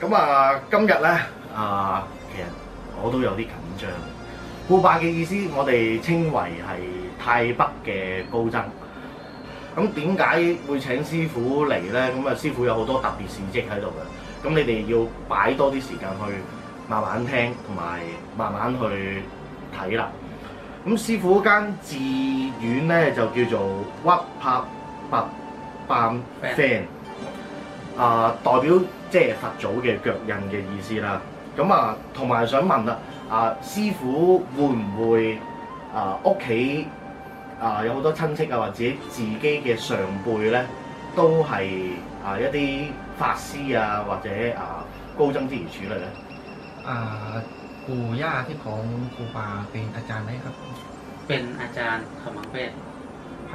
咁啊，今日咧啊，其實我都有啲緊張。顧霸嘅意思，我哋稱為係泰北嘅高僧。咁點解會請師傅嚟咧？咁啊，師傅有好多特別事蹟喺度嘅。咁你哋要擺多啲時間去慢慢聽，同埋慢慢去睇啦。咁師傅間寺院咧就叫做屈柏拔班 fan。 啊，代表即係佛祖嘅腳印嘅意思啦。咁啊，同埋想問啦，啊師傅會唔會啊屋企啊有好多親戚啊，或者自己嘅上輩咧，都係啊一啲法師啊，或者啊高僧之如此類咧？ อ่าปู่ย่าที่ของครูบาเป็นอาจารย์ไหมครับ เป็นอาจารย์ขมังเวท 係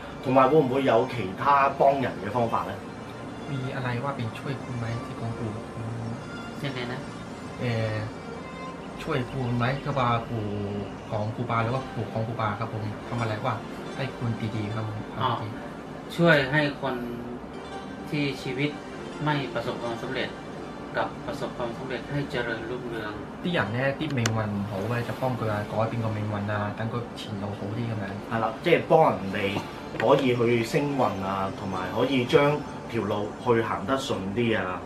同埋会唔会有其他帮人嘅方法咧？ มีอะไรว่าเป็นช่วยคุณไหมที่ของปู่อืม ยังไงนะ เออช่วยคุณไหมคือว่าปู่ของครูบาหรือว่าปู่ของครูบาครับผมทำอะไรว่าให้คุณดีๆครับผมทำดี ช่วยให้คนที่ชีวิตไม่ประสบความสำเร็จ กับประสบความสำเร็จให้เจริญรุ่งเรือง 啲人咧啲命運唔好咧，就幫佢啊改變個命運啊，等佢前路好啲咁樣。係啦，即係幫人哋可以去升運啊，同埋可以將條路去行得順啲啊，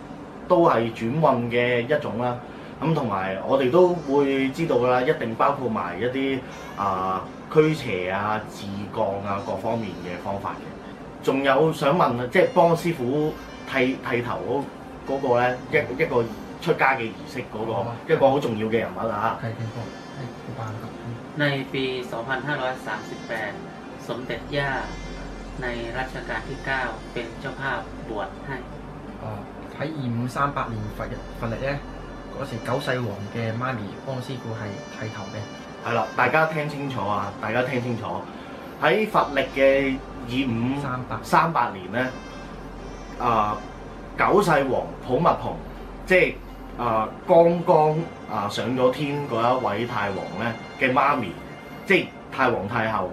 都係轉運嘅一種啦。咁同埋我哋都會知道啦，一定包括埋一啲啊驅邪啊、自降啊各方面嘅方法嘅。仲有想問啊，即係幫師傅剃剃頭嗰 嗰個咧，一一個出家嘅儀式嗰、個、哦一個好重要嘅人物啊！ใครเป็นพวกให้ครูบาครับ ในปี 2538 สมเด็จย่าในรัชกาลที่ 9 เป็นเจ้าภาพบวชให้ 啊喺二五三八年佛日佛歷咧，嗰時九世王嘅媽咪幫師傅係剃頭嘅。係啦，大家聽清楚啊！大家聽清楚，喺佛歷嘅二五三八三八年咧，啊、 九世王普密蓬，即係啊、剛剛啊、上咗天嗰一位太皇咧嘅媽咪，即係太皇太后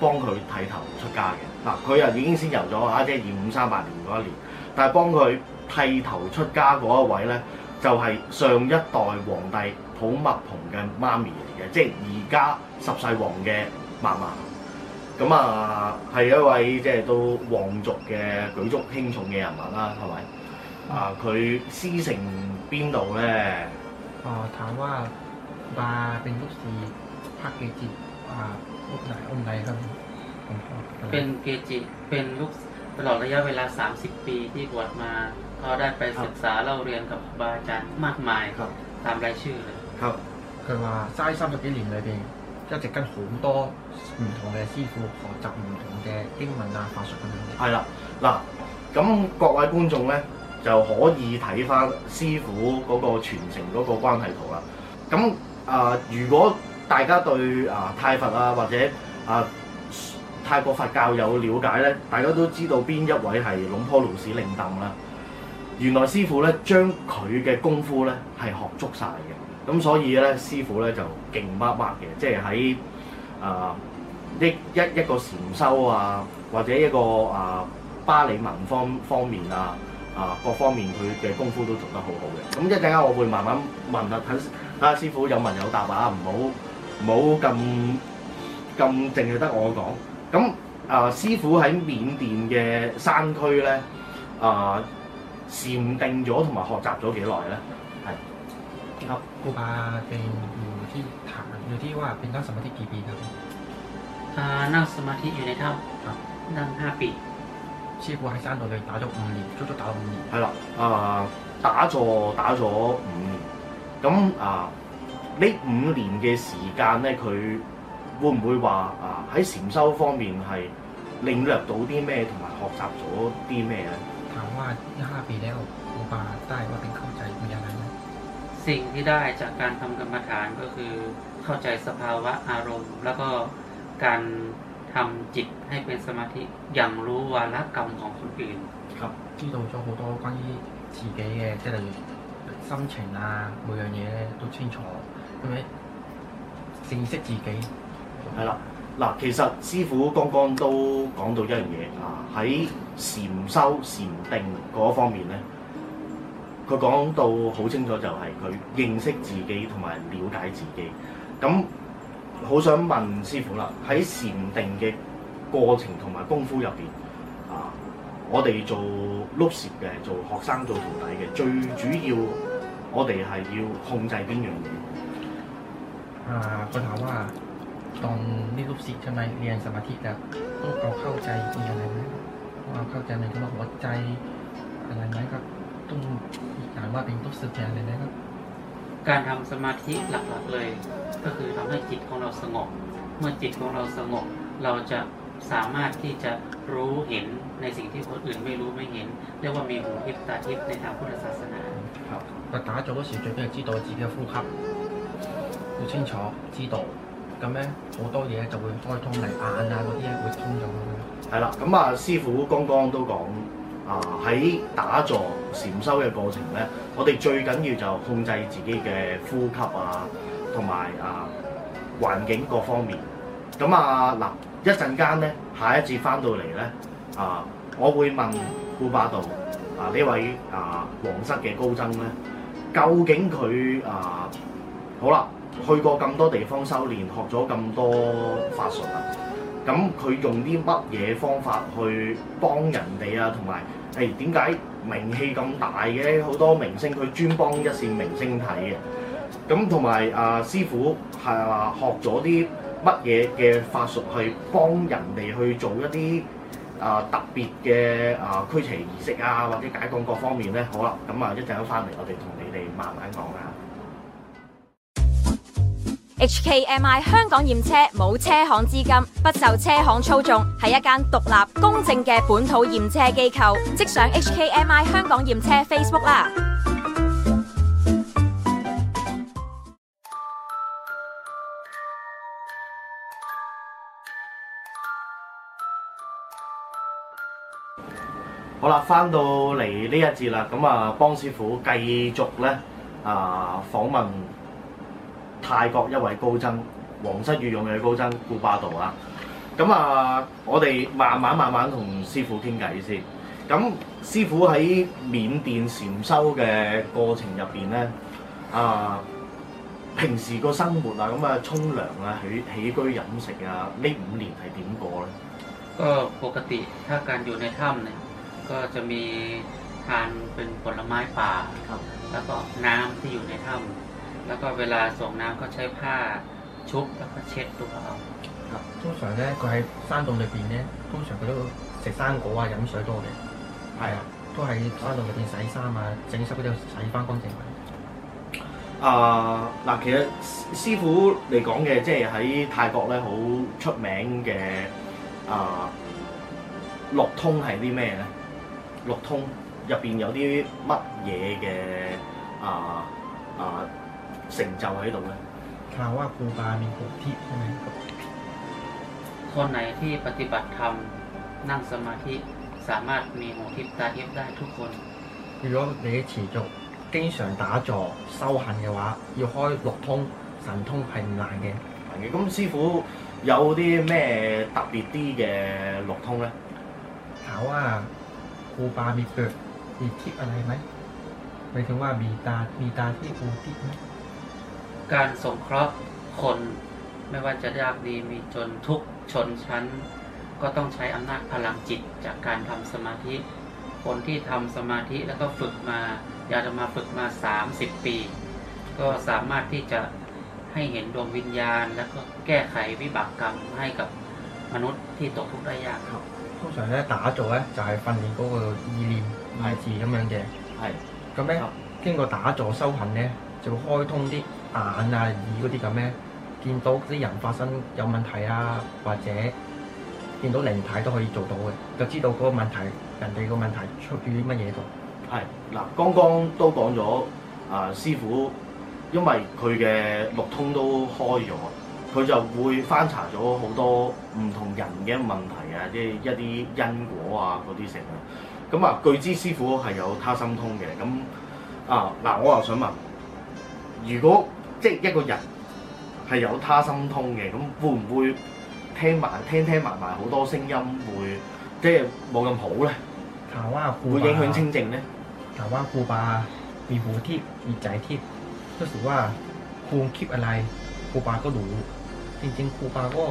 幫佢剃頭出家嘅。嗱、佢又已經先遊咗啊，即係二五三八年嗰一年，但係幫佢剃頭出家嗰一位咧，就係、上一代皇帝普密蓬嘅媽咪嚟嘅，即係而家十世王嘅嫲嫲。 咁啊，系一位即系都皇族嘅举足轻重嘅人物啦，系咪？啊，佢师承边度咧？อ่าถามว่าบาเป็นลูกศิษย์พระเกจิอ่าองค์ไหนองค์ไหนครับผมผมก็ เป็นเกจิ เป็นลูกตลอดระยะเวลา 30 ปีที่บวชมาก็ได้ไปศึกษาเล่าเรียนกับครูบาอาจารย์มากมาย ครับ ตามรายชื่อเลย ครับ 佢话斋三十几年里边， 一直跟好多唔同嘅師傅學習唔同嘅經文啊法術咁樣嘅。係啦，嗱，咁各位觀眾咧就可以睇翻師傅嗰個傳承嗰個關係圖啦。咁啊、如果大家對啊、泰佛啊或者啊、泰國佛教有了解咧，大家都知道邊一位係龍坡盧士令鄧啦。原來師傅咧將佢嘅功夫咧係學足晒嘅， 咁所以咧師傅咧就勁乜乜嘅，即係喺啊一一一個禪修啊，或者一個啊巴利文方方面啊啊各方面佢嘅功夫都做得好好嘅。咁一陣間我會慢慢問下睇睇下師傅有問有答啊，唔好唔好咁咁淨係得我講。咁啊師傅喺緬甸嘅山區咧啊。禪定咗同埋學習咗幾耐咧？ 系 ครับ ครูบาเป็นอยู่ที่ฐานอยู่ที่ว่าเป็นนั่งสมาธิกี่ปีครับ อ่านั่งสมาธิอยู่ในถ้ ครับ ำนั่งห้าปี 师傅喺山度你打咗五年，足足打咗五年。系啦，啊、打坐打咗五年，咁啊呢五年嘅时间咧，佢会唔会话啊喺禅修方面系领略到啲咩，同埋学习咗啲咩咧？ถามว่าที่ห้าปีแล้วครูบาได้ว่าเป็นเข้า สิ่งที่ได้จากการทำกรรมฐานก็คือเข้าใจสภาวะอารมณ์ แล้วก็การทำจิตให้เป็นสมาธิอย่างรู้วาระกรรมของคนอื่น 知道咗好多關於自己嘅即係例如心情啊，每樣嘢咧都清楚，咁樣認識自己。係啦，嗱，其實師傅剛剛都講到一樣嘢啊，喺禪修禪定嗰方面咧， 佢講到好清楚就係佢認識自己同埋了解自己。咁好想問師傅啦，喺禪定嘅過程同埋功夫入邊啊，我哋做碌攝嘅，做學生做徒弟嘅，最主要我哋係要控制邊樣嘢？ อ่าก็ถามว่าตอนนี่ลูกศิษย์ใช่ไหมเรียนสมาธิแล้วต้องเอาเข้าใจมีอะไรไหมต้องเอาเข้าใจในที่ว่าหัวใจอะไรไหมครับ ต้องอ่านว่าเป็นต้องสึกใจอะไรไหมครับ การทำสมาธิหลักๆเลย ก็คือทำให้จิตของเราสงบ เมื่อจิตของเราสงบ เราจะสามารถที่จะรู้เห็นในสิ่งที่คนอื่นไม่รู้ไม่เห็น เรียกว่ามีหูทิพย์ตาทิพย์ในทางพุทธศาสนา 个打坐嗰时最紧要知道自己嘅呼吸，要清楚知道，咁咧好多嘢就会开通嚟眼啊嗰啲咧会通咗嘅。系啦，咁啊师傅刚刚都讲 啊喺打坐禪修嘅過程咧，我哋最緊要就控制自己嘅呼吸啊，同埋啊環境各方面。咁啊嗱，一陣間咧，下一節翻到嚟咧啊，我會問庫巴道啊呢位啊皇室嘅高僧咧，究竟佢啊好啦，去過咁多地方修練，學咗咁多法術啊。咁佢用啲乜嘢方法去幫人哋啊？同埋 誒點解名氣咁大嘅？好多明星佢專幫一線明星睇嘅。咁同埋啊師傅係啊學咗啲乜嘢嘅法術去幫人哋去做一啲啊特別嘅啊驅邪儀式啊，或者解降各方面咧？好啦，咁啊一陣間翻嚟，我哋同你哋慢慢講啊。 HKMI 香港驗車冇車行資金，不受車行操縱，係一間獨立公正嘅本土驗車機構。即上 HKMI 香港驗車 Facebook 啦。好啦，翻到嚟呢一節啦，咁啊，幫師傅繼續咧啊訪問 泰國一位高僧，皇室御用嘅高僧顧霸道啊。咁啊，我哋慢慢慢慢同師傅傾偈先。咁師傅喺緬甸禪修嘅過程入邊咧，啊，平時個生活啊，咁啊，沖涼啊，起起居飲食啊，呢五年係點過咧？ ก็ปกติถ้าการอยู่ในถ้ำเนี่ยก็จะมีทานเป็นผลไม้ป่า ครับ แล้วก็น้ำที่อยู่ในถ้ำ แล้วก็เวลาส่งน้ำก็ใช้ผ้าชุบแล้วก็เช็ดตัวเอา 通常咧佢喺山洞裏邊咧，通常佢都食生果啊、飲水多嘅，係啊，都喺山洞裏邊洗衫啊、整濕嗰啲洗翻乾淨佢。啊嗱，其實師傅你講嘅即係喺泰國咧好出名嘅啊六通係啲咩咧？六通入邊有啲乜嘢嘅啊啊 成就喺度咧？ถามว่าครูบามีหูทิพย์ใช่ไหม คนไหนที่ปฏิบัติธรรมนั่งสมาธิสามารถมีหูทิพย์ตาทิพย์ได้ทุกคน 如果你持续经常打坐修行嘅话，要开六通神通系唔难嘅。嘅咁师傅有啲咩特别啲嘅六通咧？ถามว่าครูบามีเกิดมีทิพย์อะไรไหมหมายถึงว่ามีตา มีตาที่ครูทิพย์ไหม การสงเคราะห์คนไม่ว่าจะยากดีมีจนทุกชนชั้น ก็ต้องใช้อำนาจพลังจิตจากการทำสมาธิ คนที่ทำสมาธิแล้วก็ฝึกมาอยากจะมาฝึกมา 30 ปี ก็สามารถที่จะให้เห็นดวงวิญญาณ แล้วก็แก้ไขวิบากกรรมให้กับมนุษย์ที่ตกทุกข์ได้ยากครับ 通常咧打坐咧就系训练嗰个意念意志咁样嘅。系咁咧ครับ经过打坐修行咧，就会开通啲 眼啊、耳嗰啲咁咧，見到啲人發生有問題啊，或者見到靈體都可以做到嘅，就知道嗰個問題人哋個問題出於啲乜嘢度。係嗱，剛剛都講咗啊，師傅因為佢嘅六通都開咗，佢就會翻查咗好多唔同人嘅問題啊，即係一啲因果啊嗰啲成啊。咁啊，據知師傅係有他心通嘅，咁啊嗱，我又想問，如果 即系一个人系有他心通嘅，咁会唔会听埋听听埋埋好多声音会即系冇咁好咧？ถามว่าครู 会 บา 影响清静咧？ ถามว่าครูบา มีหูทิพย์มีใจทิพย์ก็ถือว่าครูคิดอะไรครูบาก็รู้จริงๆครูบาก็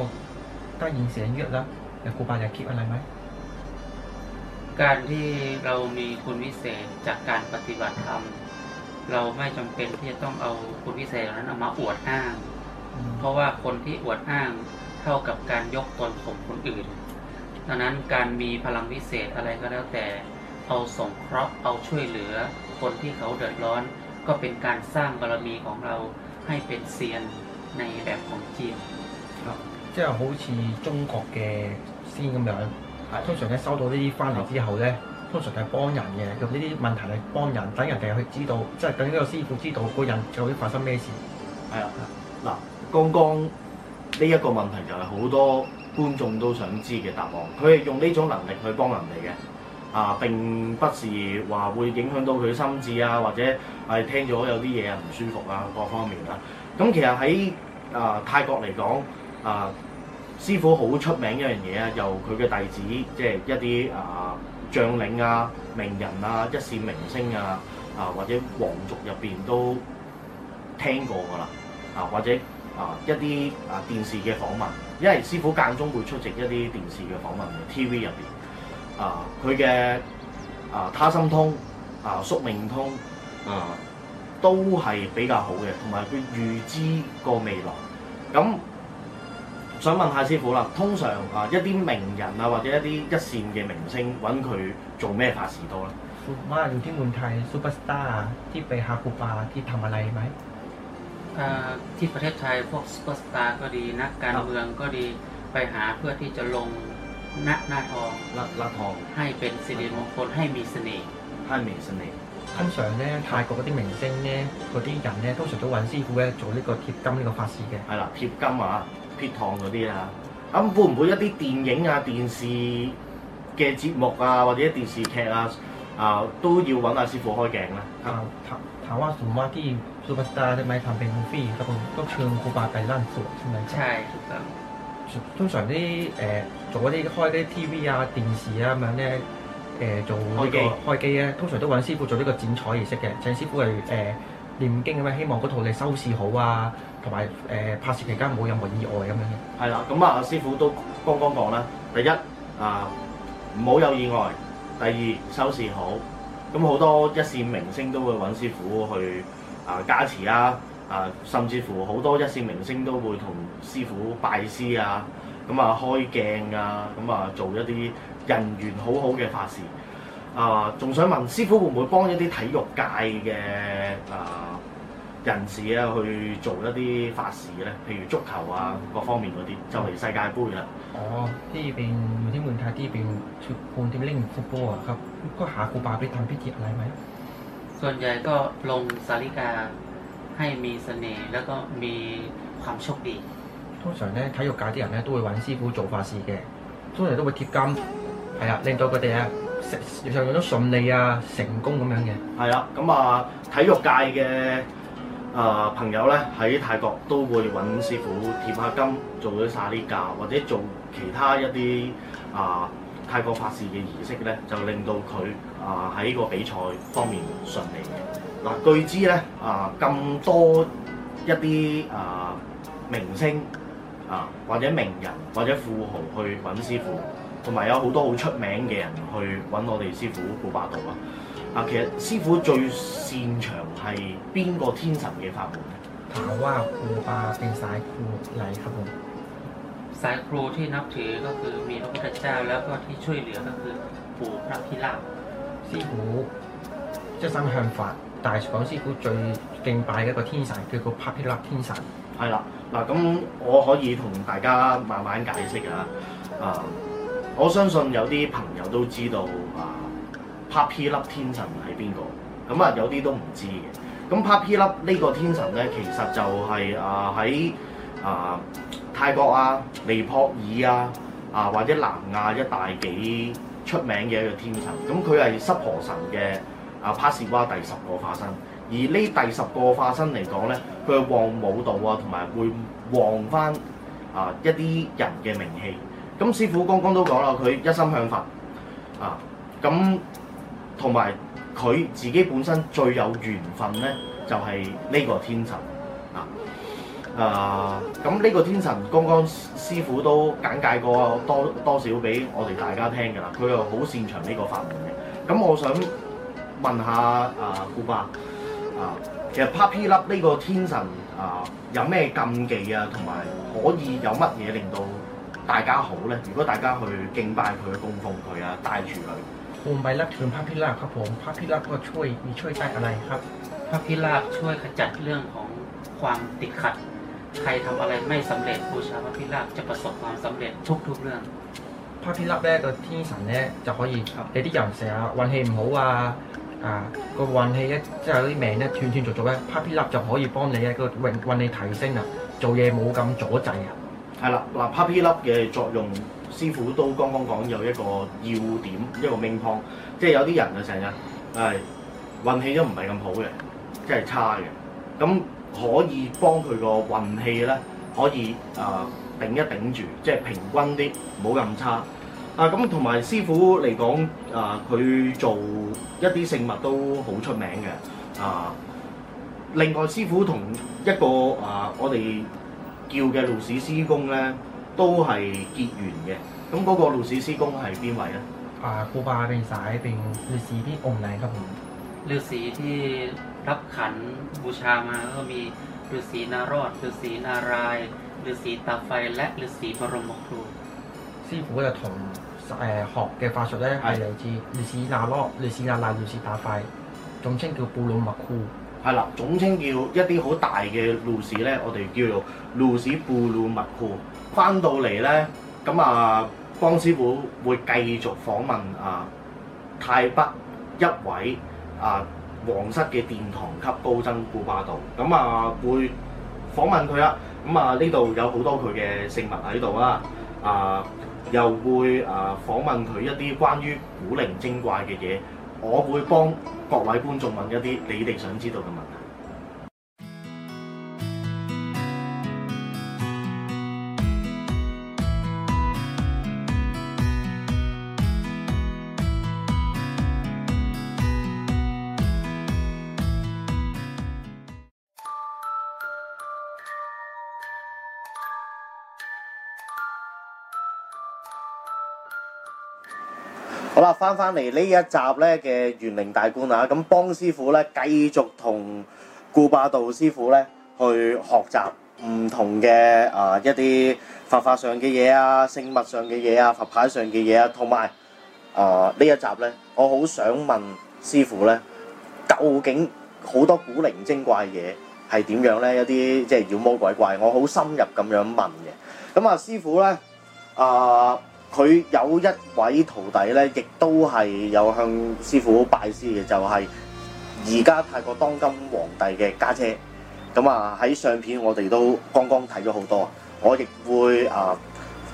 ได้ยินเสียงเยอะแล้วแต่ครูบาอยากคิดอะไรไหม การที่เรามีคุณวิเศษจากการปฏิบัติธรรม เราไม่จำเป็นที่จะต้องเอาคุณวิเศษเหล่านั้นเอามาอวดอ้าง เพราะว่าคนที่อวดอ้างเท่ากับการยกตนข่มคนอื่น ดังนั้นการมีพลังวิเศษอะไรก็แล้วแต่ เอาสงเคราะห์เอาช่วยเหลือ คนที่เขาเดือดร้อน ก็เป็นการสร้างบารมีของเราให้เป็นเซียนในแบบของจีน 即系好似中国嘅先咁样，系通常咧收到呢啲翻嚟之后咧， 通常係幫人嘅，咁呢啲問題係幫人，等人哋去知道，即係等呢個師傅知道個人究竟發生咩事。係啊，嗱，剛剛呢一個問題就係好多觀眾都想知嘅答案。佢係用呢種能力去幫人哋嘅，啊並不是話會影響到佢心智啊，或者係聽咗有啲嘢唔舒服啊各方面啦。咁其實喺啊泰國嚟講，啊師傅好出名一樣嘢啊，由佢嘅弟子即係一啲啊 將領啊、名人啊、一線明星啊，啊或者皇族入邊都聽過㗎啦。啊或者啊一啲啊電視嘅訪問，因為師傅間中會出席一啲電視嘅訪問嘅 TV 入邊，啊佢嘅啊他心通啊宿命通啊都係比較好嘅，同埋佢預知個未來。咁 想問下師傅啦，通常啊一啲名人啊或者一啲一線嘅明星揾佢做咩法事多咧？ ส่วนมากอยู่ที่เมืองไทยซูเปอร์สตาร์ที่ไปหาครูบาที่ทำอะไรไหม อ่าที่ประเทศไทยพวกซุปเปอร์สตาร์ก็ดีนักการ ครับ เมืองก็ดีไปหาเพื่อที่จะลงหน้าหน้าทอง ละละทอง ให้เป็นสิริมงคลให้มีเสน่ห์ ท่านมีเสน่ห์ 通常咧泰國嗰啲明星咧，嗰啲人咧，通常都揾師傅咧做呢個貼金呢個法事嘅。係啦，貼金啊、 撇糖嗰啲啊，咁會唔會一啲電影啊、電視嘅節目啊，或者電視劇啊，啊都要揾阿師傅開鏡咧？ถามถามถามว่าสมมติว่าที่ซูเปอร์สตาร์ใช่ไหมทำเป็นมูฟฟี่ครับผมต้องเชิญครูบาไปลั่นสวดใช่ไหม ใช่ถูกต้อง 通常啲誒、呃做嗰啲開嗰啲 TV 啊、電視啊咁樣咧，誒、做呢、開機個開機咧，通常都揾師傅做呢個剪彩儀式嘅，請師傅係誒、念經咁樣，希望嗰套你收視好啊， 同埋誒拍攝期間冇任何意外咁樣嘅。係啦，咁啊師傅都剛剛講啦，第一啊唔好有意外，第二收視好，咁好多一線明星都會揾師傅去啊加持啊，啊甚至乎好多一線明星都會同師傅拜師啊，咁啊開鏡啊，咁啊做一啲人緣好好嘅法事。啊，仲想問師傅會唔會幫一啲體育界嘅啊 人士啊去做一啲法事咧？譬如足球啊各方面嗰啲，就嚟世界盃啦。อ๋อที่เป็นอยู่ที่เมืองไทยที่เป็นชุดคนที่เล่นฟุตบอลอะครับก็หาครูบาไปทำพิธีอะไรไหม ส่วนใหญ่ก็ลงสาริกาให้มีเสน่ห์แล้วก็มีความโชคดี 通常咧體育界啲人咧都會揾師傅做法事嘅，通常都會貼金，係啊，令到佢哋啊成上樣都順利啊成功咁樣嘅。係啦，咁啊體育界嘅 啊、朋友咧喺泰國都會揾師傅貼下金，做咗沙呢架，或者做其他一啲啊、泰國法事嘅儀式咧，就令到佢啊喺個比賽方面順利嘅。嗱、據知咧啊咁多一啲啊、明星啊或者名人或者富豪去揾師傅，同埋有好多好出名嘅人去揾我哋師傅顧霸道啊。 啊 啊，其實師傅最擅長係邊個天神嘅法門咧？ ถามว่าครูบาเป็นสายครูไหนครับผม สายครูที่นับถือก็คือมีพระพุทธเจ้าแล้วก็ที่ช่วยเหลือก็คือปู่พระพิราบ 師傅一心向法，但係講師傅最敬拜嘅一個天神叫做帕皮勒天神。係啦，嗱咁我可以同大家慢慢解釋啊。啊，我相信有啲朋友都知道啊 ，Papi 粒天神係邊個？咁啊有啲都唔知嘅。咁 Papi 粒呢個天神咧，其實就係啊喺啊泰國啊、尼泊爾啊啊或者南亞一帶幾出名嘅一個天神。咁佢係濕婆神嘅啊帕士娃第十個化身。而呢第十個化身嚟講咧，佢係旺舞道啊，同埋會旺翻啊一啲人嘅名氣。咁師傅剛剛都講啦，佢一心向佛啊，咁 同埋佢自己本身最有緣分咧，就係、呢個天神啊。啊，咁呢個天神剛剛師傅都簡介過多多少俾我哋大家聽㗎啦，佢又好擅長呢個法門嘅。咁我想問下啊，顧伯。啊，其實 Papi 粒呢個天神啊，有咩禁忌啊，同埋可以有乜嘢令到大家好咧？如果大家去敬拜佢、供奉佢啊，帶住佢， โคมใบลักคือพระพิราบครับผมพระพิราบก็ช่วยมีช่วยได้อะไรครับ พระพิราบช่วยขจัดเรื่องของความติดขัด ใครทำอะไรไม่สำเร็จบูชาพระพิราบจะประสบความสำเร็จทุกๆเรื่อง พระพิราบ咧个天神咧就可以ครับ 你啲人成日运气唔好啊啊个运气一即系有啲命咧断断续续咧，พระพิราบ就可以帮你咧个运运气提升啊，做嘢冇咁阻滞啊。系啦，嗱 Papi 粒嘅作用， 師傅都剛剛講有一個要點，一個 main point，即係有啲人啊成日係運氣都唔係咁好嘅，即係差嘅，咁可以幫佢個運氣咧，可以啊、頂一頂住，即係平均啲，唔好咁差。啊，咁同埋師傅嚟講，啊佢做一啲聖物都好出名嘅，啊另外師傅同一個啊我哋叫嘅路士師公咧， 都係結緣嘅。咁嗰個路士師公係邊位咧？啊ครูบาเป็นสายเป็นฤาษีที่องค์ไหนครับผม ฤาษีที่รับขันบูชามาก็มีฤาษีนารอดฤาษีนารายณ์ฤาษีตาไฟและฤาษีบรมครู 師傅就同誒、學嘅法術咧係嚟自ฤาษีนาลอกฤาษีนาลายฤาษีตาไฟ總稱叫布魯麥庫。係啦，總稱叫一啲好大嘅路士咧，我哋叫做路士布魯密庫。 翻到嚟咧，咁啊，邦師傅會繼續訪問啊泰北一位啊皇室嘅殿堂級高僧顧霸道，咁啊會訪問佢啦。咁啊呢度有好多佢嘅聖物喺度啦，啊又會啊訪問佢一啲關於古靈精怪嘅嘢。我會幫各位觀眾問一啲你哋想知道嘅問題。 好啦，翻翻嚟呢一集咧嘅玄靈大觀啊，咁邦師傅咧繼續同顧霸道師傅咧去學習唔同嘅啊、一啲佛法上嘅嘢啊、聖物上嘅嘢啊、佛牌上嘅嘢啊，同埋啊呢一集咧，我好想問師傅咧，究竟好多古靈精怪嘢係點樣咧？一啲即係妖魔鬼怪，我好深入咁樣問嘅。咁啊，師傅咧啊。 佢有一位徒弟咧，亦都係有向師傅拜師嘅，就係而家泰國當今皇帝嘅家姐。咁啊喺相片我哋都剛剛睇咗好多，我亦會啊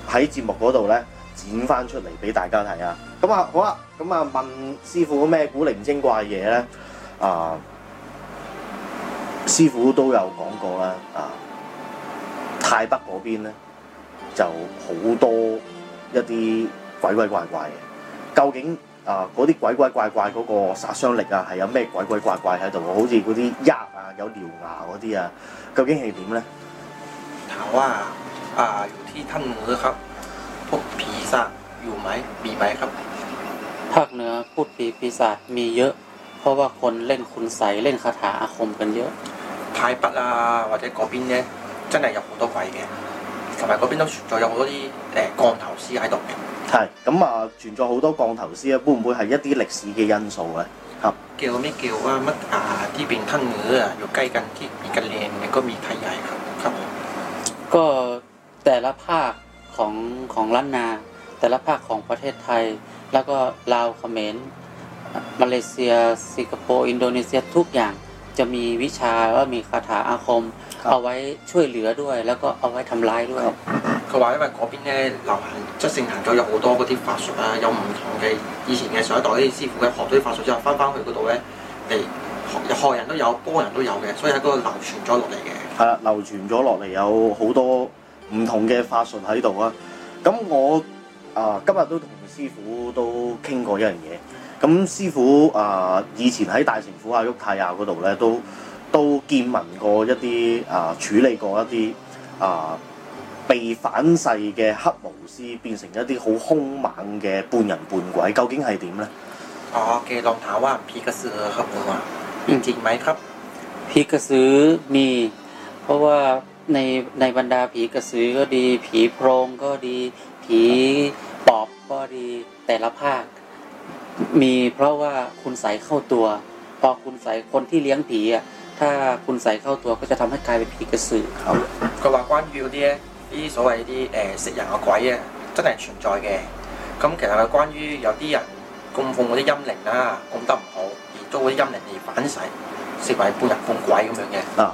喺節目嗰度咧剪翻出嚟俾大家睇啊。咁啊好啦，咁啊問師傅咩古靈精怪嘢咧？啊，師傅都有講過啦。啊，泰北嗰邊咧就好多。 一啲鬼鬼怪怪嘅，究竟啊嗰啲鬼鬼怪怪嗰个杀伤力啊系有咩鬼鬼怪怪喺度？好似嗰啲鸭啊、有獠牙嗰啲啊，究竟系点咧？ถามว่าอ่าอยู่ที่ท่านเหนือครับ พวกผีสาจอยู่ไหมมีไหมครับ ภาคเหนือพูดผีปีศาจมีเยอะ เพราะว่าคนเล่นคุณใสยเล่นคาถาอาคมกันเยอะ 泰北啊或者嗰边咧，真系有好多鬼嘅， 同埋嗰边都存在有好多啲诶降头师喺度嘅。系咁啊，存在好多降头师啊，会唔会系一啲历史嘅因素咧？叫咩叫啊乜啊ที่เป็นท่านเหนืออ่ะอยู่ใกล้กันที่มีกันเลนเนี่ยก็มีไทยใหญ่ครับครับผม ก็แต่ละภาคของของล้านนา แต่ละภาคของประเทศไทย แล้วก็ลาวเขมรมาเลเซีย สิงคโปร์ อินโดนีเซียทุกอย่างจะมีวิชาว่ามีคาถาอาคม ครับ เอาไว้ช่วยเหลือด้วย แล้วก็เอาไว้ทำร้ายด้วย 佢話因為嗰邊咧流行即係盛行咗有好多嗰啲法術啊，有唔同嘅以前嘅上一代啲師傅咧學咗啲法術之後，翻翻去嗰度咧嚟學害人都有，幫人都有嘅，所以喺嗰度流傳咗落嚟嘅。係啦，流傳咗落嚟有好多唔同嘅法術喺度啊。咁我啊、今日都同師傅都傾過一樣嘢。咁師傅啊、以前喺大城府啊旭泰亞嗰度咧，都都 见闻过一啲啊、处理过一啲啊、被反噬嘅黑巫师变成一啲好凶猛嘅半人半鬼，究竟系点咧？อ๋อโอเคลองถามว่าผีกระสือครับผมว่ามีจริงไหมครับ ผีกระสือมี เพราะว่าในในบรรดาผีกระสือก็ดี ผีโพรงก็ดี ผีปอบก็ดี แต่ละภาค มีเพราะว่าคุณใสยเข้าตัว พอคุณใสยคนที่เลี้ยงผีอ่ะ ถ้าคุณใสยเข้าตัวก็จะทำให้กลายเป็นผีกระสือ 佢話關於嗰啲咧，呢啲所謂啲誒食人嘅鬼啊，真係存在嘅。咁其實係關於有啲人供奉嗰啲陰靈啦，供得唔好，而遭嗰啲陰靈而反噬，成為半人半鬼咁樣嘅。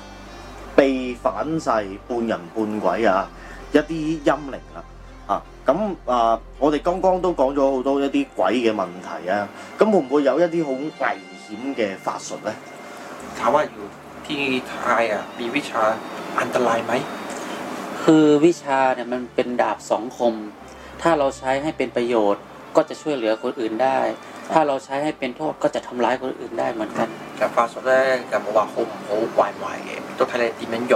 被反噬半人半鬼啊，一啲陰靈啦啊，咁啊，我哋剛剛都講咗好多一啲鬼嘅問題啊，咁會唔會有一啲好危險嘅法術咧？ ถามว่าอยู่ที่ไทยอ่ะมีวิชาอันตรายไหม คือวิชาเนี่ยมันเป็นดาบสองคม ถ้าเราใช้ให้เป็นประโยชน์ก็จะช่วยเหลือคนอื่นได้ ถ้าเราใช้ให้เป็นโทษก็จะทำร้ายคนอื่นได้เหมือนกัน 其实法术咧就冇话好唔好坏唔坏嘅，都睇你点样用。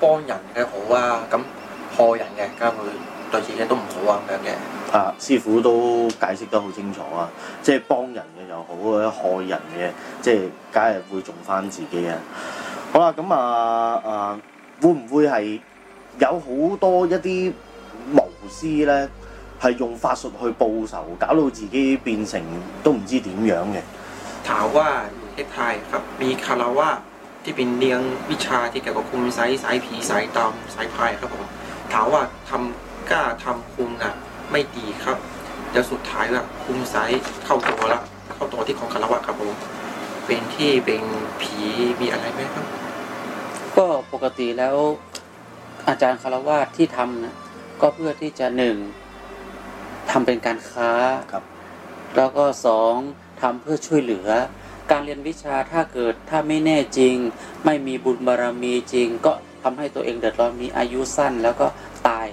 帮人嘅好啊，咁害人嘅梗系会 對自己都唔好啊咁樣嘅。啊，師傅都解釋得好清楚啊，即係幫人嘅又好，或者害人嘅，即係梗係會中翻自己啊。好啦，咁啊啊，會唔會係有好多一啲巫師咧，係用法術去報仇，搞到自己變成都唔知點樣嘅？ถามว่าอยู่ที่ไทยครับมีคาราวาสที่เป็นเรียงวิชาที่เกี่ยวกับคุณไซส์สายผีสายดำสายพายครับผมถามว่าทำ กล้าทำคุณอะไม่ดีครับเดี๋ยวสุดท้ายว่าคุณไซส์เข้าตัวละ เข้าตัวที่ของคาราวาสครับผมเป็นที่เป็นผีมีอะไรไหมครับ ก็ปกติแล้วอาจารย์คารวาสที่ทำนะก็เพื่อที่จะหนึ่งทำเป็นการค้าครับ แล้วก็สองทำเพื่อช่วยเหลือ การเรียนวิชาถ้าเกิดถ้าไม่แน่จริง ไม่มีบุญบารรมีจริง ก็ทำให้ตัวเองเดือดร้อนมีอายุสั้นแล้วก็ตาย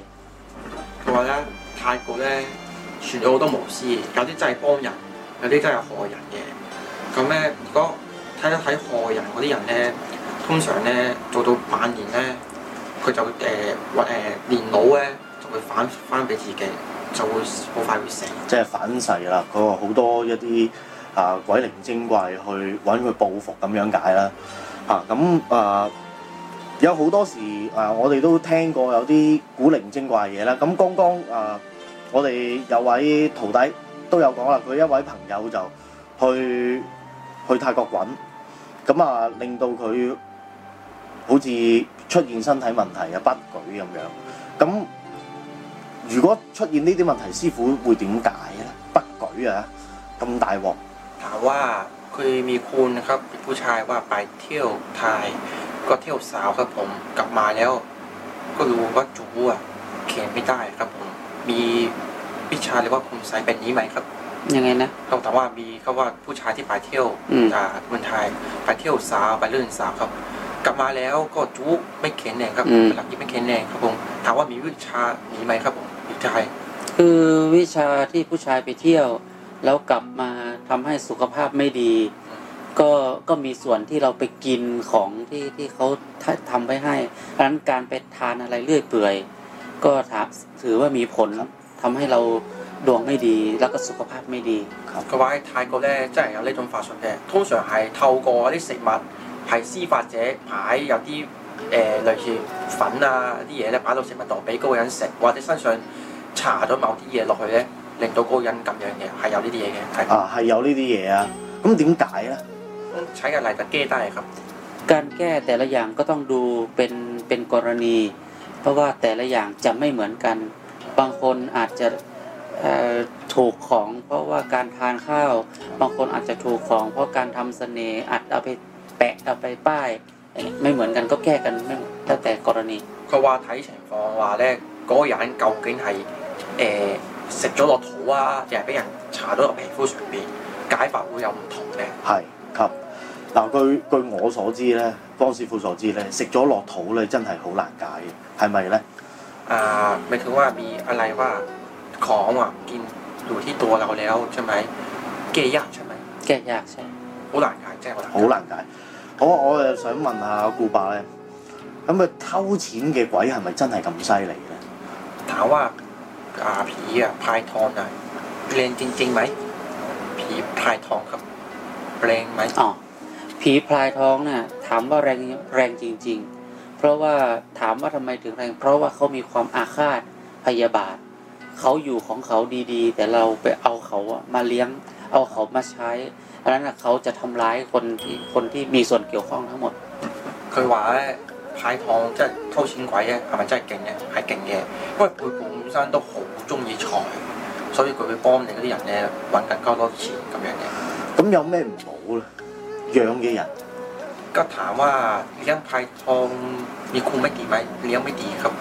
佢話咧泰國咧傳咗好多巫師，有啲真係幫人，有啲真係害人嘅。咁咧，如果睇一睇害人嗰啲人咧，通常咧做到晚年咧，佢就誒或誒年老咧就會反翻俾自己，就會好快會死。即係反噬啦，佢話好多一啲啊鬼靈精怪去揾佢報復咁樣解啦。啊咁啊 有好多時啊，我哋都聽過有啲古靈精怪嘢啦。咁剛剛啊，我哋有位徒弟都有講啦，佢一位朋友就去去泰國滾，咁啊令到佢好似出現身體問題啊不舉咁樣。咁如果出現呢啲問題，師傅會點解咧？不舉啊，咁大鑊！ถามว่าเคยมีคุณนะครับเป็นผู้ชายว่าไปเที่ยวไทย ก็เที่ยวสาวครับผมกลับมาแล้ว ก็รู้ว่าจูอะเขียนไม่ได้ครับผมมีวิชาหรือว่าคุณใส่เป็นนี้ไหมครับยังไงนะเราแต่ว่ามีเขาว่าผู้ชายที่ไปเที่ยวอืมจากเมืองไทยไปเที่ยวสาวไปเลื่อนสาวครับ กลับมาแล้วก็จูไม่เขียนแรงครับเป็นหลักที่ไม่เขียนแรงครับผมถามว่ามีวิชานี้ไหมครับผมวิชาคือวิชาที่ผู้ชายไปเที่ยว แล้วกลับมาทำให้สุขภาพไม่ดี ก็ก็มีส่วนที่เราไปกินของที่ที่เขาทำไว้ให้ดังนั้นการไปทานอะไรเรื่อยเปื่อย ก็ถาถือว่ามีผลทำให้เรา ดวงไม่ดี แล้วก็สุขภาพไม่ดี 嘅话喺泰国咧，真系有呢种法术嘅。通常系透过啲食物系施法者摆有啲诶、呃、类似粉啊啲嘢咧摆到食物度俾嗰个人食，或者身上搽咗某啲嘢落去咧，令到嗰个人咁样嘅，系有呢啲嘢嘅。系啊系有呢啲嘢啊，咁点解咧？ 咁ใช้อะไรจะแก้ได้ครับ การแก้แต่ละอย่างก็ต้องดูเป็นเป็นกรณี เพราะว่าแต่ละอย่างจะไม่เหมือนกัน บางคนอาจจะเอ่อถูกของ เพราะว่าการทานข้าว บางคนอาจจะถูกของ เพราะการทำเสน่ห์อัดเอาไปแปะเอาไปป้ายอย่างเงี้ยไม่เหมือนกันก็แก้กันไม่แล้วแต่กรณี 佢话睇情况话咧，嗰、个人究竟系诶食咗落肚啊，定系俾人搽咗落皮肤上边，解法会有唔同嘅。系ครับ 嗱，據據我所知咧，方師傅所知咧，食咗落肚咧真係好難解嘅，係咪咧？อ่าหมายถึงว่ามีอะไรว่าของอ่ะกินอยู่ที่ตัวเราแล้วใช่ไหมแก้ยากใช่ไหม แก้ยากใช่ 好難解，真係好難解。好難解。好啊，我誒想問下顧伯咧，咁佢偷錢嘅鬼係咪真係咁犀利咧？ถามว่าอ่าผีอ่ะพายทองอ่ะแรงจริงๆไหมผีพายทองครับแรงไหม อ๋อ ผีพลายท้องเนี่ยถามว่าแรงแรงจริง ๆ เพราะว่าถามว่าทำไมถึงแรง เพราะว่าเขามีความอาฆาตพยาบาท เขาอยู่ของเขาดีๆ แต่เราไปเอาเขาอะมาเลี้ยง เอาเขามาใช้อันนั้นน่ะเขาจะทำร้ายคนที่คนที่มีส่วนเกี่ยวข้องทั้งหมด 佢话咧派糖即系偷钱鬼咧，系咪真系劲咧？系劲嘅，因为佢本身都好中意财，所以佢会帮你嗰啲人咧揾更加多钱咁样嘅。咁有咩唔好咧？ 养嘅人ก็ถามว่าเลี้ยงพายทองมีคุมไม่ดีไหมเลี้ยงไม่ดีครับ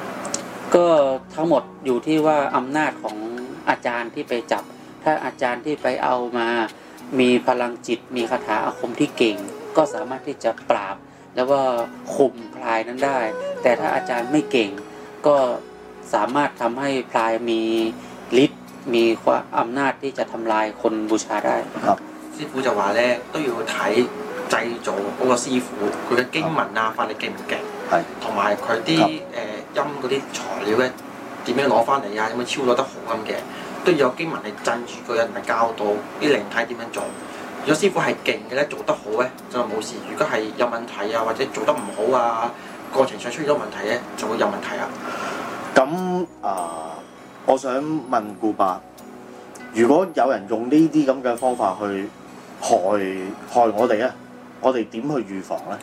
ก็ทั้งหมดอยู่ที่ว่าอำนาจของอาจารย์ที่ไปจับ ถ้าอาจารย์ที่ไปเอามา มีพลังจิต มีคาถาอาคมที่เก่ง ก็สามารถที่จะปราบ แล้วว่าคุมพลายนั้นได้ แต่ถ้าอาจารย์ไม่เก่ง ก็สามารถทำให้พลายมีฤทธิ์มีความอำนาจที่จะทำลายคนบูชาได้ 師傅就話咧都要睇製造嗰個師傅佢嘅經文啊法力勁唔勁，係同埋佢啲誒陰嗰啲材料咧點樣攞翻嚟啊，有冇超攞得好咁嘅，都要有經文嚟鎮住佢啊，同埋教導啲靈體點樣做。如果師傅係勁嘅咧，做得好咧就冇事；如果係有問題啊，或者做得唔好啊，過程上出現咗問題咧，就會有問題啊。咁啊、我想問顧伯，如果有人用呢啲咁嘅方法去 害害我哋啊，我哋点去预防咧？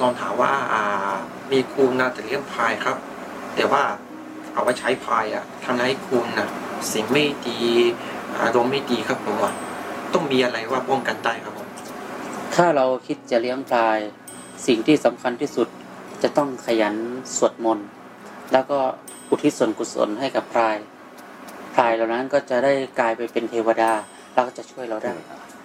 ลองถามว่าอ่ามีคุณนะแต่เลี้ยงพายครับ แต่ว่าเอาไว้ใช้พายอ่ะทำให้คุณนะสิ่งไม่ดีอารมณ์ไม่ดีครับผมอ่ะต้องมีอะไรว่าป้องกันได้ครับผม ถ้าเราคิดจะเลี้ยงพลาย สิ่งที่สำคัญที่สุดจะต้องขยันสวดมนต์แล้วก็อุทิศส่วนกุศลให้กับพลาย พลายเหล่านั้นก็จะได้กลายไปเป็นเทวดา แล้วก็จะช่วยเราได้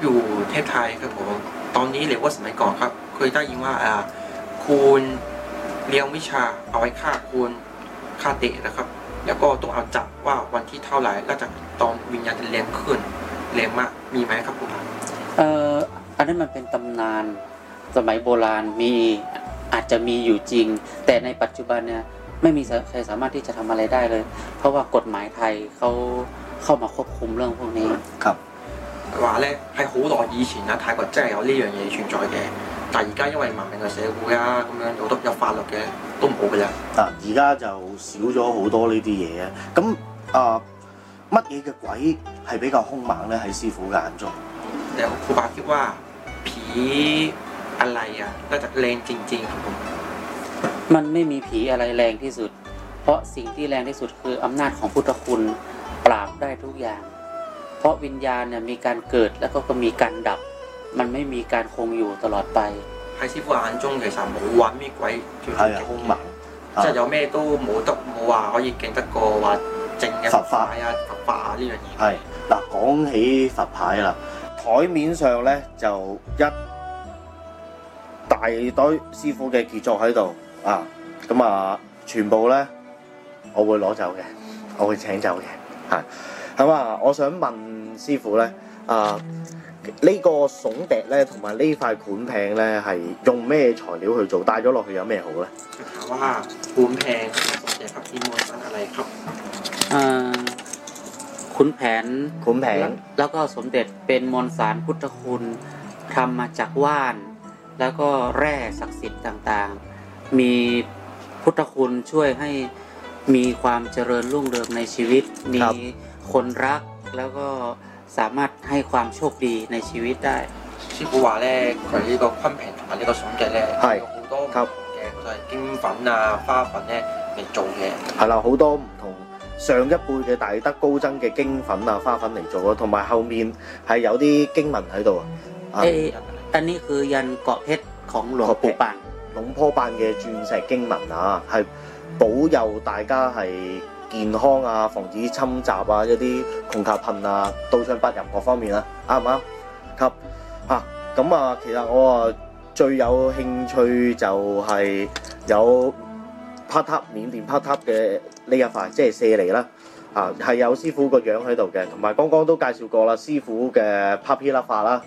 อยู่ประเทศไทยครับผม ตอนนี้หรือว่าสมัยก่อนครับ เคยได้ยินว่าอ่าคุณเลี้ยงวิชาเอาไว้ฆ่าคุณฆ่าเด็กนะครับ แล้วก็ต้องเอาจับว่าวันที่เท่าไหร่แล้วจากตอนวิญญาณจะแรงขึ้นแรงมากมีไหมครับผมเอ่ออันนั้นมันเป็นตำนานสมัยโบราณมีอาจจะมีอยู่จริง แต่ในปัจจุบันเนี่ยไม่มีใครสามารถที่จะทำอะไรได้เลย เพราะว่ากฎหมายไทยเขาเข้ามาควบคุมเรื่องพวกนี้ครับ。 話咧係好耐以前啦，泰國真係有呢樣嘢存在嘅，但係而家因為文明嘅社會啊，咁樣好多有法律嘅都冇嘅啦。啊，而家就少咗好多呢啲嘢啊。咁啊，乜嘢嘅鬼係比較兇猛咧？喺師傅嘅眼中，แล้วครูบาคิดว่าผีอะไรอ่ะน่าจะแรงจริงๆครับผม มันไม่มีผีอะไรแรงที่สุด เพราะสิ่งที่แรงที่สุดคืออำนาจของพุทธคุณปราบได้ทุกอย่าง เพ ราะวิญญาณเนี่ยมีการเกิดแล้วก็ก็มีการดับ มันไม่มีการคงอยู่ตลอดไป 喺师傅眼中其实冇话咩鬼叫做系啊，劲凶猛嘅，。即系有咩都冇得冇话可以劲得过话正嘅佛法啊、佛法啊呢样嘢。系 嗱，讲起佛牌啦，台面上咧就一大堆师傅嘅杰作喺度啊，咁啊，全部咧我会攞走嘅，我会请走嘅，系 咁啊，我想问师傅咧啊。呢个笋笛咧，同埋呢块管柄咧，系用咩材料去做？戴咗落去有咩好咧？ถามว่าภูมิแพงสมเด็จพระพิมพ์สารอะไรครับ เอ่อขุนแผน 管柄 แล้วก็สมเด็จเป็นมวลสารพุทธคุณทำมาจากว่าน แล้วก็แร่ศักดิ์สิทธิ์ต่างๆ มีพุทธคุณช่วยให้มีความเจริญรุ่งเรืองในชีวิต มีค นรักแล้วก็สามารถให้ความโชคดีในชีวิตได้ 师傅话咧，佢呢个昆平同埋呢个笋笛咧，系有好多唔ครับ 同嘅就系经粉啊、花粉咧嚟做嘅。系啦，好多唔同上一辈嘅大德高僧嘅经粉啊、花粉嚟做咯，同埋后面系有啲经文喺度啊。啊 เอยอันนี้คือยันเกาะเพชรของหลวงปู่ปั่น 龙坡办嘅钻石经文啊，系保佑大家系 健康啊，防止侵襲啊，一啲窮甲噴啊、刀槍不入各方面啊，啱唔啱？及啊，咁啊，其實我啊最有興趣就係有帕塔緬甸帕塔嘅呢一塊，即係舍利啦。啊，係有師傅個樣喺度嘅，同埋剛剛都介紹過啦，師傅嘅帕皮拉法啦，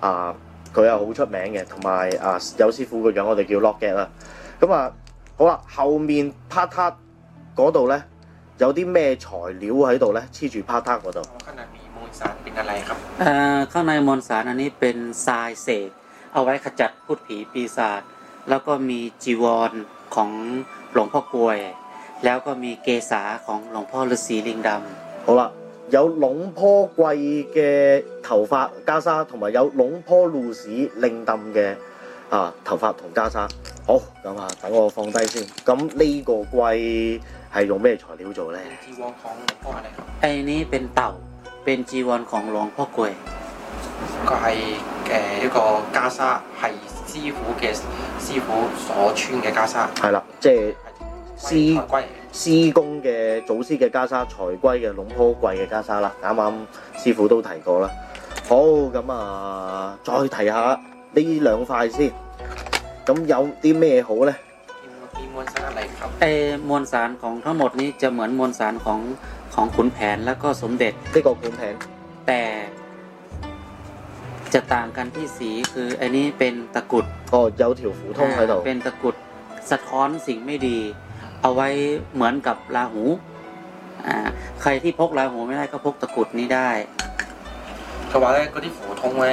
啊，佢係好出名嘅，同埋啊有師傅個樣，我哋叫 lock get 啦。咁啊，好啦，後面 part 嗰度咧 有啲咩材料喺度咧？黐住 part 嗰度。ข้างในมีมูลสารเป็นอะไรครับ เอ่อข้างในมวลสารอันนี้เป็นทรายเศษ เอาไว้ขจัดพูดผีปีศาจแล้วก็มีจีวรของหลวงพ่อกลวย แล้วก็มีเกษาของหลวงพ่อฤาษีลิงดำ 好啦，有龙坡贵嘅头发袈裟，同埋有龙坡路士令冧嘅啊头发同袈裟。 好，咁啊，等我放低先。咁呢個貴係用咩材料做咧？จีวรของหลวงพ่ออะไรครับ ไอ้นี้เป็นเต่า เป็นจีวรของหลวงพ่อกลวย ก็係誒一個袈裟係師傅嘅師傅所穿嘅袈裟，係啦，即係係師台龜嚟嘅。師公嘅祖師嘅袈裟，財龜嘅龍坡貴嘅袈裟啦。啱啱師傅都提過啦。好，咁啊，再提下呢兩塊先。 咁有啲咩好咧？มีมวลสารอะไรครับ ไอ้มวลสารของทั้งหมดนี้จะเหมือนมวลสารของของขุนแผนแล้วก็สมเด็จ 呢个管柄。 แต่จะต่างกันที่สีคืออันนี้เป็นตะกรุด 哦，有条虎通喺度 อ่า。เป็นตะกรุดสะท้อนสิ่งไม่ดี เอาไว้เหมือนกับราหูอ่าใครที่พกราหูไม่ได้ก็พกตะกรุดนี้ได้ 佢话咧嗰啲符通咧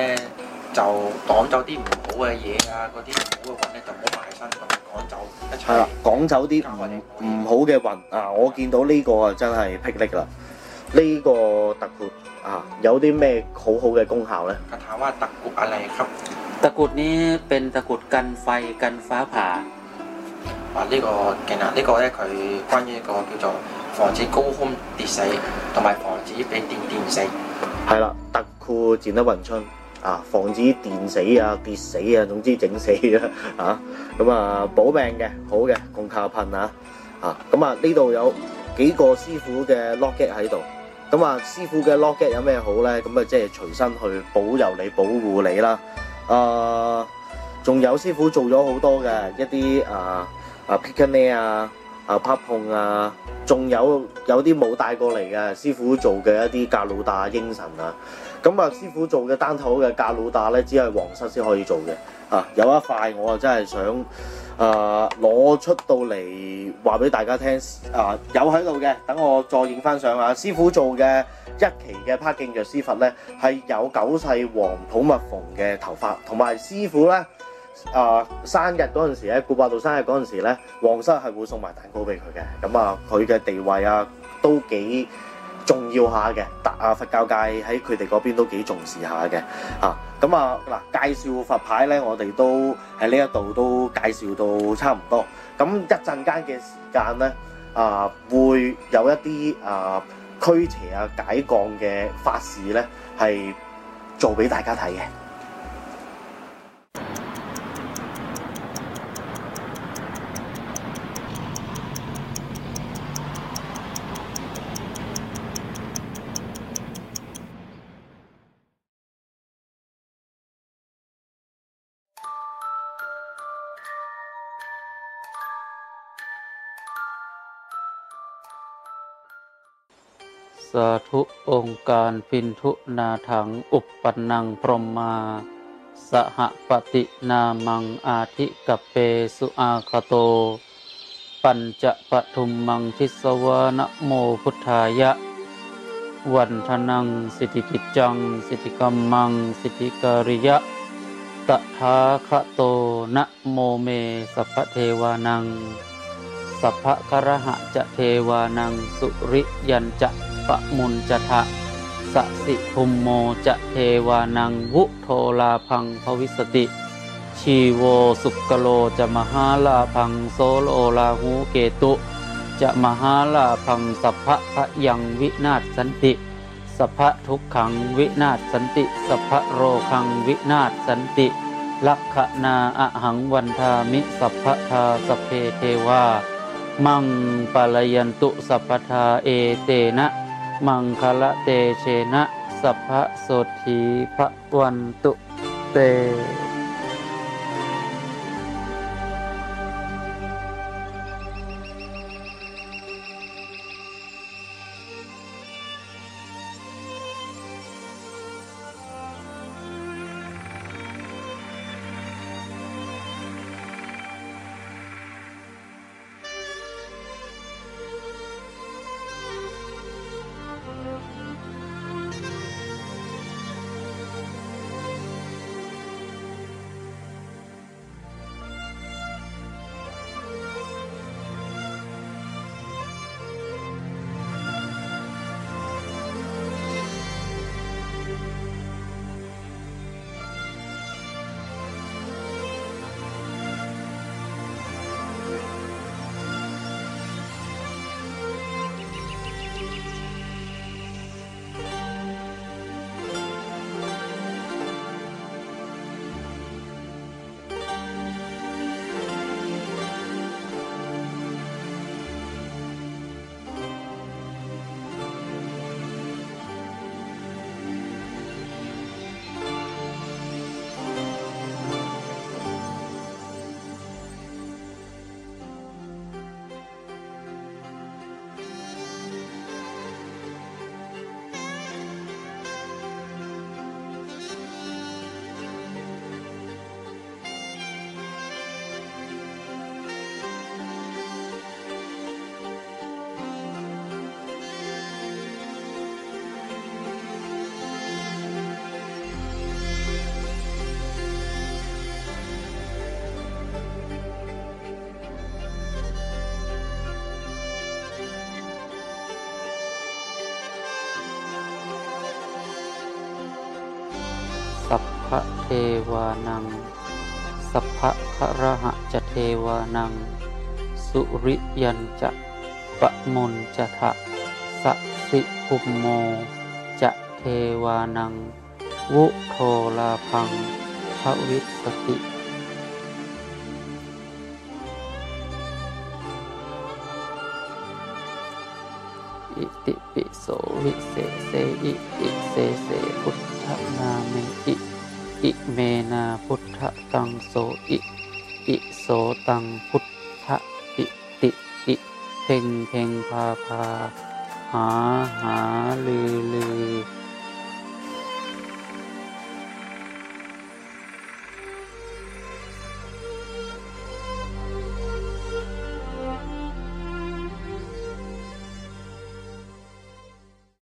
就擋走啲唔好嘅嘢啊，嗰啲唔好嘅運咧就唔好埋身咁趕走一齊。係啦，趕走啲唔唔好嘅運啊！我見到呢個啊真係霹靂啦！呢、個特括啊，有啲咩好好嘅功效咧？佢ถามว่าตะกรุดอะไรครับ ตะกรุดนี้เป็นตะกรุดกันไฟกันฟ้าผ่า 話呢個勁啦，呢個咧佢關於一個叫做防止高空跌死，同埋防止俾電電死。係啦，特括戰得雲春 啊，防止電死啊、跌死啊，總之整死啦啊！咁啊，保命嘅，好嘅，共靠噴啊！啊，咁啊呢度有幾個師傅嘅 lock get 喺度。咁啊，師傅嘅 lock get 有咩好咧？咁啊，即係隨身去保佑你、保護你啦。啊，仲有師傅做咗好多嘅一啲啊啊 p i c a n e 啊、啊 p a p o n 啊，仲有有啲冇帶過嚟嘅師傅做嘅一啲格魯達英神啊。 咁啊，師傅做嘅單頭嘅格魯達咧，只係皇室先可以做嘅。啊，有一塊我啊真係想啊攞出到嚟話俾大家聽。啊，有喺度嘅，等我再影翻相啊。師傅做嘅一期嘅拍勁藥師佛咧，係有九世黃土蜜鳳嘅頭髮，同埋師傅咧。啊、生日嗰陣時咧，古百道生日嗰陣時咧，皇室係會送埋蛋糕俾佢嘅。咁啊，佢嘅地位啊都幾 重要下嘅。達啊佛教界喺佢哋嗰邊都幾重視下嘅。啊，咁啊嗱，介紹佛牌咧，我哋都喺呢一度都介紹到差唔多。咁一陣間嘅時間咧，啊會有一啲啊驅邪啊解降嘅法事咧，係做俾大家睇嘅。 าธุองค์การพินทุนาถังอุปปนังพรหมา สหปฏินามังอาทิกปเปสุอาคโต ปัญจะปทุมมังทิสวานโมพุทธายะ วันทนังสิทธิกิจจัง สิทธิกัมมัง สิทธิการิยะ ตถาคโตนะโมเมสัพพเทวานัง สัพพะคะระหะจะเทวานังสุริยัญจะ ปะมุญจะถะ สะสิภุมโมจะเทวานังวุโธ ลาภัง ภะวิสสะติ ชีโวสุกโก จะ มะหาลาภังโสโร ราหูเกตุ จะ มะหาลาภังสัพพะภะยังวินาสสันติ สัพพะทุกขังวินาสสันติ สัพพะโรคังวินาสสันติลักขณาอะหังวันทามิสัพพะทาสเพเทวา มังปะลยันตุสัพพทาเอเตนะ มังคละเตเชนะ สัพพะโสธีพระวันตุเต พะเทวานัง สัพพะคะระหะจะเทวานัง สุริยันจะปะมนจะทะสะสิภุมโม จะเทวานัง วุโทลาพังภวิสติอิติปิโสวิเศษเสอิติเสเส ตังโสอิอิโสตังพุทธปิติอิเพ่งเพ่งพาพาหาหาลือลือ